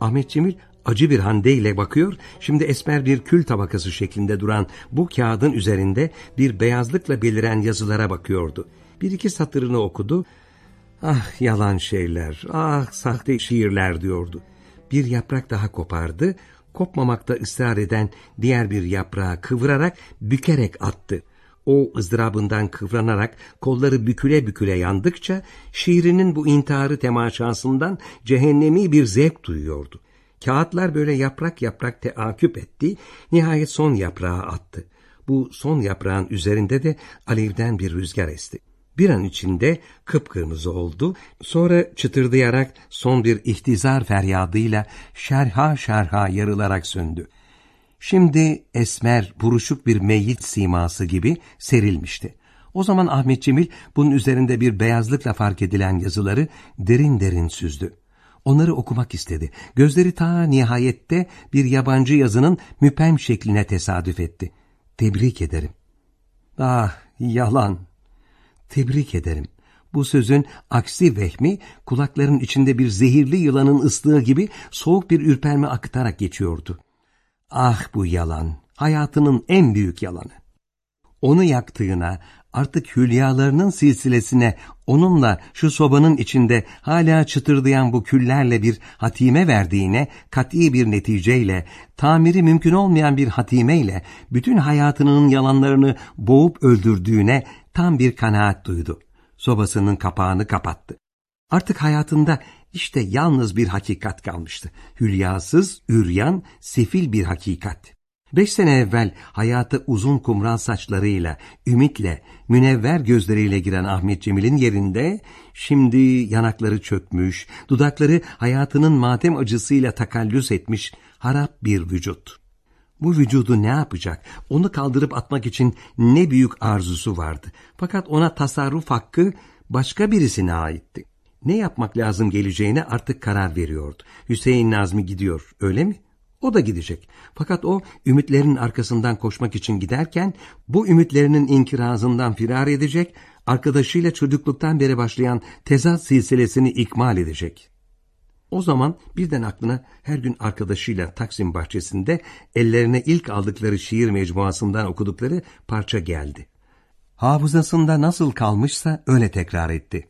Ahmet Cemil acı bir handeyle bakıyor, şimdi esmer bir kül tabakası şeklinde duran bu kağıdın üzerinde bir beyazlıkla beliren yazılara bakıyordu. Bir iki satırını okudu, ah yalan şeyler, ah sahte şiirler diyordu. Bir yaprak daha kopardı, kopmamakta ısrar eden diğer bir yaprağı kıvırarak bükerek attı. O ızdırabından kıvranarak kolları büküle büküle yandıkça şiirinin bu intiharı temaşasından cehennemi bir zevk duyuyordu. Kağıtlar böyle yaprak yaprak teaküp etti, nihayet son yaprağı attı. Bu son yaprağın üzerinde de alevden bir rüzgar esti. Bir an içinde kıpkırmızı oldu, sonra çıtırdayarak son bir ihtizar feryadıyla şerha şerha yarılarak söndü. Şimdi esmer, buruşuk bir meyyit siması gibi serilmişti. O zaman Ahmet Cemil bunun üzerinde bir beyazlıkla fark edilen yazıları derin derin süzdü. Onları okumak istedi. Gözleri ta nihayette bir yabancı yazının müpem şekline tesadüf etti. Tebrik ederim. Ah yalan. Tebrik ederim. Bu sözün aksi vehmi kulakların içinde bir zehirli yılanın ıslığı gibi soğuk bir ürperme akıtarak geçiyordu. Ah bu yalan, hayatının en büyük yalanı. Onu yaktığına, artık hülyalarının silsilesine onunla şu sobanın içinde hala çıtırdayan bu küllerle bir hatime verdiğine, kat'i bir neticeyle, tamiri mümkün olmayan bir hatimeyle bütün hayatının yalanlarını boğup öldürdüğüne tam bir kanaat duydu. Sobasının kapağını kapattı. Artık hayatında işte yalnız bir hakikat kalmıştı. Hülyasız, üryan, sefil bir hakikat. Beş sene evvel hayata uzun kumral saçlarıyla, ümitle, münevver gözleriyle giren Ahmet Cemil'in yerinde şimdi yanakları çökmüş, dudakları hayatının matem acısıyla takallüs etmiş harap bir vücut. Bu vücudu ne yapacak? Onu kaldırıp atmak için ne büyük arzusu vardı. Fakat ona tasarruf hakkı başka birisine aitti. Ne yapmak lazım geleceğine artık karar veriyordu. Hüseyin Nazmi gidiyor, öyle mi? O da gidecek. Fakat o ümitlerin arkasından koşmak için giderken bu ümitlerinin inkirazından firar edecek, arkadaşıyla çocukluktan beri başlayan tezat silsilesini ikmal edecek. O zaman birden aklına her gün arkadaşıyla Taksim bahçesinde ellerine ilk aldıkları şiir mecmuasından okudukları parça geldi. Hafızasında nasıl kalmışsa öyle tekrar etti.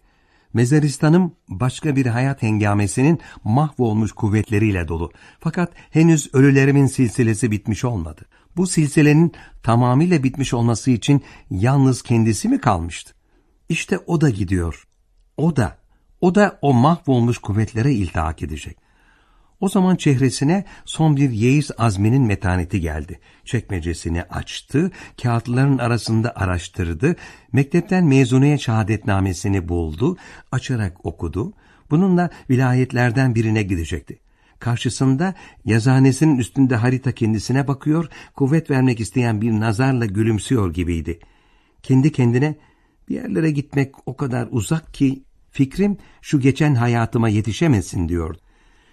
Mezaristanım başka bir hayat hengamesinin mahvolmuş kuvvetleriyle dolu. Fakat henüz ölülerimin silsilesi bitmiş olmadı. Bu silsilenin tamamıyla bitmiş olması için yalnız kendisi mi kalmıştı? İşte o da gidiyor. O da, o da o mahvolmuş kuvvetlere iltihak edecek. O zaman çehresine son bir yeis azminin metaneti geldi. Çekmecesini açtı, kağıtların arasında araştırdı, mektepten mezuniyet şehadetnamesini buldu, açarak okudu. Bununla vilayetlerden birine gidecekti. Karşısında yazanesinin üstünde harita kendisine bakıyor, kuvvet vermek isteyen bir nazarla gülümsüyor gibiydi. Kendi kendine bir yerlere gitmek o kadar uzak ki fikrim şu geçen hayatıma yetişemesin diyordu.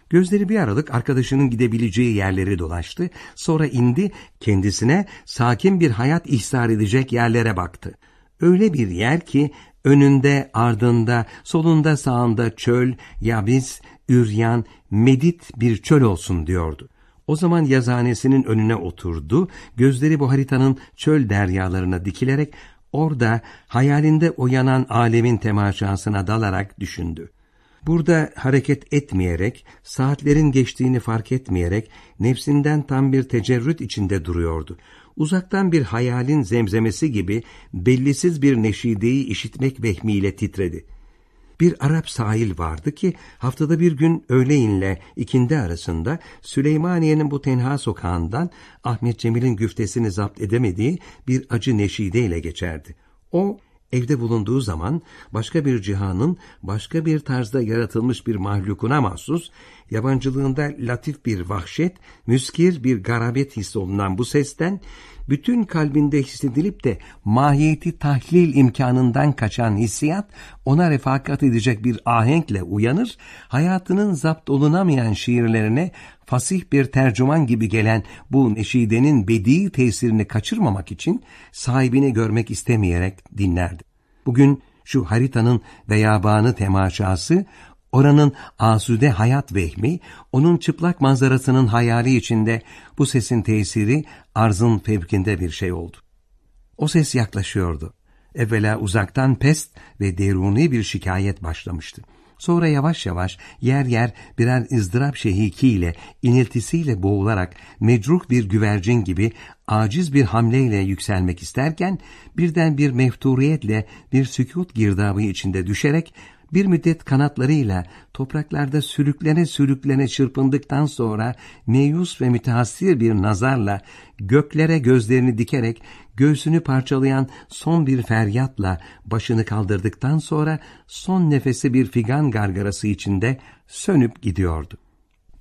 Gözleri bir aralık arkadaşının gidebileceği yerleri dolaştı, sonra indi, kendisine sakin bir hayat ihsar edecek yerlere baktı. Öyle bir yer ki önünde, ardında, solunda, sağında çöl, yabis, üryan, medit bir çöl olsun diyordu. O zaman yazanesinin önüne oturdu, gözleri bu haritanın çöl deryalarına dikilerek orada hayalinde uyanan alemin temaşasına dalarak düşündü. Burada hareket etmeyerek, saatlerin geçtiğini fark etmeyerek nefsinden tam bir tecerrüt içinde duruyordu. Uzaktan bir hayalin zemzemesi gibi bellisiz bir neşideyi işitmek vehmiyle titredi. Bir Arap sahil vardı ki haftada bir gün öğleyinle ikindi arasında Süleymaniye'nin bu tenha sokağından Ahmet Cemil'in güftesini zapt edemediği bir acı neşideyle geçerdi. O evde bulunduğu zaman başka bir cihanın başka bir tarzda yaratılmış bir mahlukuna mahsus, yabancılığında latif bir vahşet, müskir bir garabet hissi olunan bu sesten, bütün kalbinde hissedilip de mahiyeti tahlil imkanından kaçan hissiyat, ona refakat edecek bir ahenkle uyanır, hayatının zapt olunamayan şiirlerine fasih bir tercüman gibi gelen bu neşidenin bedi tesirini kaçırmamak için sahibini görmek istemeyerek dinlerdi. Bugün şu haritanın veyabanı temaşası Oranın asude hayat vehmi, onun çıplak manzarasının hayali içinde bu sesin tesiri arzın fevkinde bir şey oldu. O ses yaklaşıyordu. Evvela uzaktan pest ve deruni bir şikayet başlamıştı. Sonra yavaş yavaş yer yer birer ızdırap şehikiyle, iniltisiyle boğularak mecruh bir güvercin gibi aciz bir hamleyle yükselmek isterken birden bir mefturiyetle bir sükut girdabı içinde düşerek bir müddet kanatlarıyla topraklarda sürüklene sürüklene çırpındıktan sonra meyus ve mütehassir bir nazarla göklere gözlerini dikerek göğsünü parçalayan son bir feryatla başını kaldırdıktan sonra son nefesi bir figan gargarası içinde sönüp gidiyordu.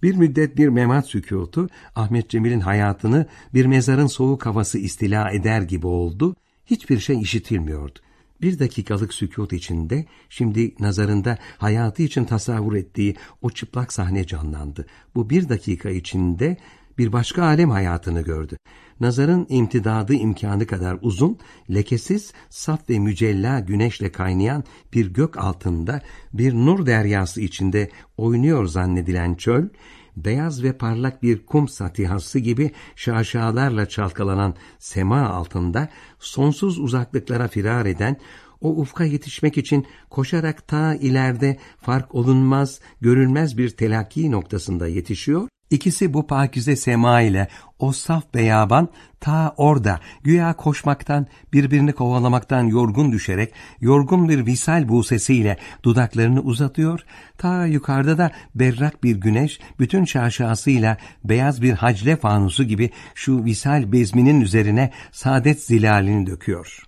Bir müddet bir memat sükutu Ahmet Cemil'in hayatını bir mezarın soğuk havası istila eder gibi oldu, hiçbir şey işitilmiyordu. Bir dakikalık sükut içinde şimdi nazarında hayatı için tasavvur ettiği o çıplak sahne canlandı. Bu bir dakika içinde bir başka alem hayatını gördü. Nazarın imtidadı imkanı kadar uzun, lekesiz, saf ve mücella güneşle kaynayan bir gök altında bir nur deryası içinde oynuyor zannedilen çöl, beyaz ve parlak bir kum satihası gibi şaşalarla çalkalanan sema altında sonsuz uzaklıklara firar eden o ufka yetişmek için koşarak ta ileride fark olunmaz, görülmez bir telakki noktasında yetişiyor İkisi bu pakize sema ile o saf beyaban ta orada güya koşmaktan birbirini kovalamaktan yorgun düşerek yorgun bir visal busesiyle dudaklarını uzatıyor ta yukarıda da berrak bir güneş bütün şaşasıyla beyaz bir hacle fanusu gibi şu visal bezminin üzerine saadet zilalini döküyor.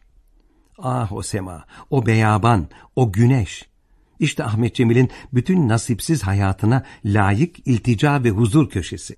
Ah o sema, o beyaban, o güneş işte Ahmet Cemil'in bütün nasipsiz hayatına layık iltica ve huzur köşesi.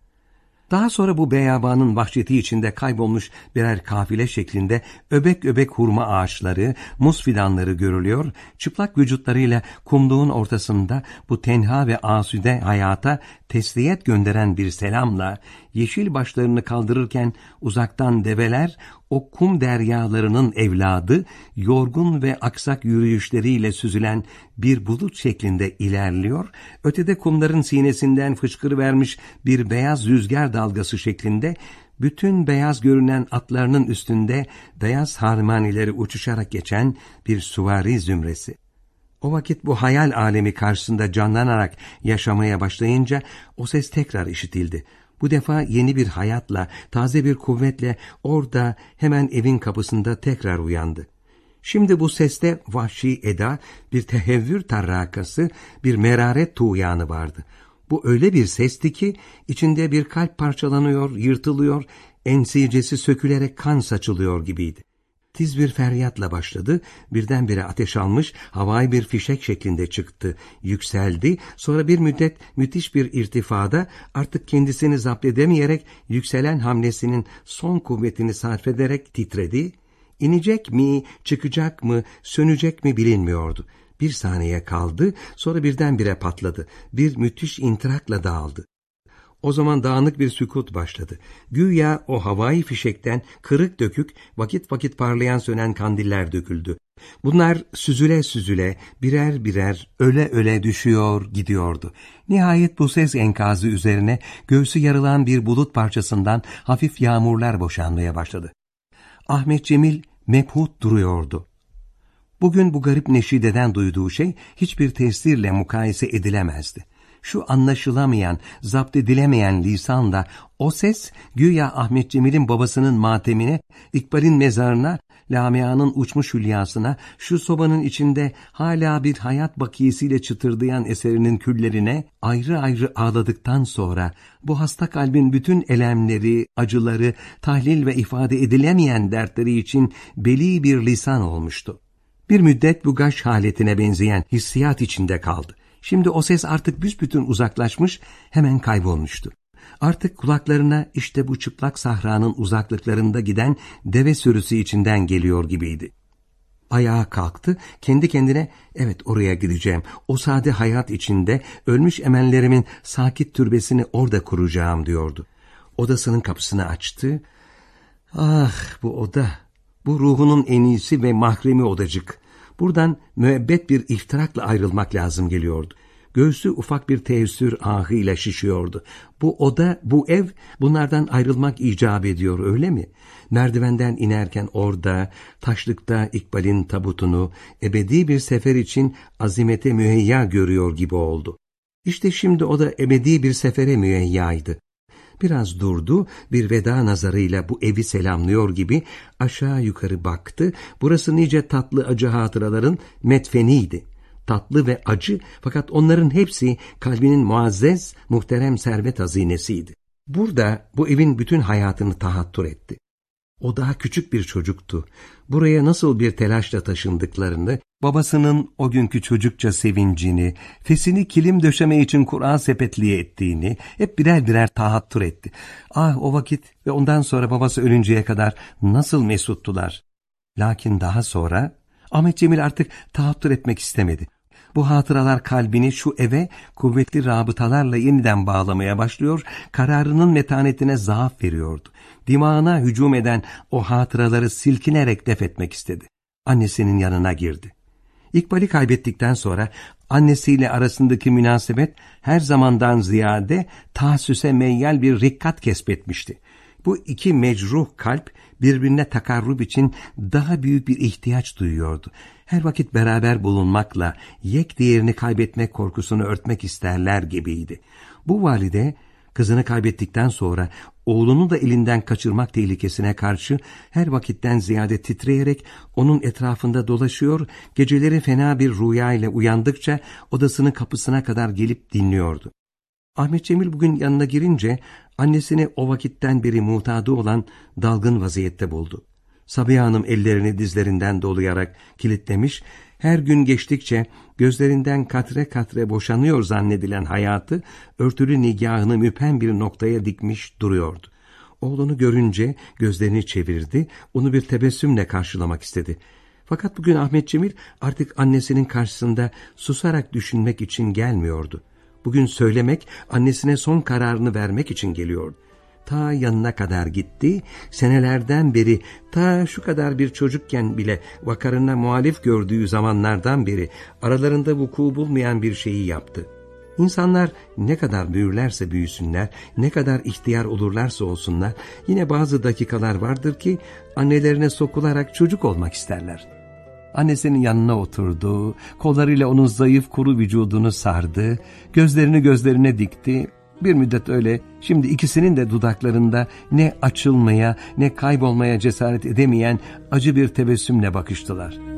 Daha sonra bu beyabanın vahşeti içinde kaybolmuş birer kafile şeklinde öbek öbek hurma ağaçları, muz fidanları görülüyor, çıplak vücutlarıyla kumluğun ortasında bu tenha ve asude hayata tesliyet gönderen bir selamla, yeşil başlarını kaldırırken uzaktan develer, o kum deryalarının evladı, yorgun ve aksak yürüyüşleriyle süzülen bir bulut şeklinde ilerliyor, ötede kumların sinesinden fışkırıvermiş bir beyaz rüzgar dalgası şeklinde, bütün beyaz görünen atlarının üstünde beyaz harmanileri uçuşarak geçen bir suvari zümresi. O vakit bu hayal alemi karşısında canlanarak yaşamaya başlayınca o ses tekrar işitildi. Bu defa yeni bir hayatla, taze bir kuvvetle orada hemen evin kapısında tekrar uyandı. Şimdi bu seste vahşi eda, bir tehevvür tarrakası, bir meraret tuğyanı vardı. Bu öyle bir sesti ki içinde bir kalp parçalanıyor, yırtılıyor, ensicesi sökülerek kan saçılıyor gibiydi tiz bir feryatla başladı, birdenbire ateş almış, havai bir fişek şeklinde çıktı, yükseldi, sonra bir müddet müthiş bir irtifada artık kendisini zapt edemeyerek yükselen hamlesinin son kuvvetini sarf ederek titredi, inecek mi, çıkacak mı, sönecek mi bilinmiyordu. Bir saniye kaldı, sonra birdenbire patladı, bir müthiş intirakla dağıldı. O zaman dağınık bir sükut başladı. Güya o havai fişekten kırık dökük, vakit vakit parlayan sönen kandiller döküldü. Bunlar süzüle süzüle, birer birer, öle öle düşüyor, gidiyordu. Nihayet bu ses enkazı üzerine göğsü yarılan bir bulut parçasından hafif yağmurlar boşanmaya başladı. Ahmet Cemil mephut duruyordu. Bugün bu garip neşideden duyduğu şey hiçbir tesirle mukayese edilemezdi şu anlaşılamayan, zapt edilemeyen lisanla o ses güya Ahmet Cemil'in babasının matemine, İkbal'in mezarına, Lamia'nın uçmuş hülyasına, şu sobanın içinde hala bir hayat bakiyesiyle çıtırdayan eserinin küllerine ayrı ayrı ağladıktan sonra bu hasta kalbin bütün elemleri, acıları, tahlil ve ifade edilemeyen dertleri için beli bir lisan olmuştu. Bir müddet bu gaş haletine benzeyen hissiyat içinde kaldı. Şimdi o ses artık büsbütün uzaklaşmış, hemen kaybolmuştu. Artık kulaklarına işte bu çıplak sahranın uzaklıklarında giden deve sürüsü içinden geliyor gibiydi. Ayağa kalktı, kendi kendine evet oraya gideceğim, o sade hayat içinde ölmüş emenlerimin sakit türbesini orada kuracağım diyordu. Odasının kapısını açtı. Ah bu oda, bu ruhunun en ve mahremi odacık. Buradan müebbet bir iftirakla ayrılmak lazım geliyordu. Göğsü ufak bir teessür ahıyla şişiyordu. Bu oda, bu ev bunlardan ayrılmak icap ediyor öyle mi? Merdivenden inerken orada, taşlıkta İkbal'in tabutunu ebedi bir sefer için azimete müheyya görüyor gibi oldu. İşte şimdi o da ebedi bir sefere müheyyaydı. Biraz durdu, bir veda nazarıyla bu evi selamlıyor gibi aşağı yukarı baktı. Burası nice tatlı acı hatıraların metfeniydi. Tatlı ve acı fakat onların hepsi kalbinin muazzez, muhterem servet hazinesiydi. Burada bu evin bütün hayatını tahattür etti. O daha küçük bir çocuktu. Buraya nasıl bir telaşla taşındıklarını, babasının o günkü çocukça sevincini, fesini kilim döşeme için Kur'an sepetliğe ettiğini hep birer birer tahattür etti. Ah o vakit ve ondan sonra babası ölünceye kadar nasıl mesuttular. Lakin daha sonra Ahmet Cemil artık tahattür etmek istemedi. Bu hatıralar kalbini şu eve kuvvetli rabıtalarla yeniden bağlamaya başlıyor, kararının metanetine zaaf veriyordu. Dimağına hücum eden o hatıraları silkinerek def etmek istedi. Annesinin yanına girdi. İkbal'i kaybettikten sonra annesiyle arasındaki münasebet her zamandan ziyade tahsüse meyyal bir rikkat kesbetmişti. Bu iki mecruh kalp birbirine takarrub için daha büyük bir ihtiyaç duyuyordu. Her vakit beraber bulunmakla yek diğerini kaybetmek korkusunu örtmek isterler gibiydi. Bu valide kızını kaybettikten sonra oğlunu da elinden kaçırmak tehlikesine karşı her vakitten ziyade titreyerek onun etrafında dolaşıyor, geceleri fena bir rüya ile uyandıkça odasının kapısına kadar gelip dinliyordu. Ahmet Cemil bugün yanına girince annesini o vakitten beri mutadı olan dalgın vaziyette buldu. Sabiha Hanım ellerini dizlerinden dolayarak kilitlemiş, her gün geçtikçe gözlerinden katre katre boşanıyor zannedilen hayatı örtülü nigahını müpen bir noktaya dikmiş duruyordu. Oğlunu görünce gözlerini çevirdi, onu bir tebessümle karşılamak istedi. Fakat bugün Ahmet Cemil artık annesinin karşısında susarak düşünmek için gelmiyordu. Bugün söylemek, annesine son kararını vermek için geliyordu. Ta yanına kadar gitti, senelerden beri, ta şu kadar bir çocukken bile vakarına muhalif gördüğü zamanlardan beri aralarında vuku bulmayan bir şeyi yaptı. İnsanlar ne kadar büyürlerse büyüsünler, ne kadar ihtiyar olurlarsa olsunlar, yine bazı dakikalar vardır ki annelerine sokularak çocuk olmak isterler. Annesinin yanına oturdu, kollarıyla onun zayıf kuru vücudunu sardı, gözlerini gözlerine dikti. Bir müddet öyle, şimdi ikisinin de dudaklarında ne açılmaya ne kaybolmaya cesaret edemeyen acı bir tebessümle bakıştılar.''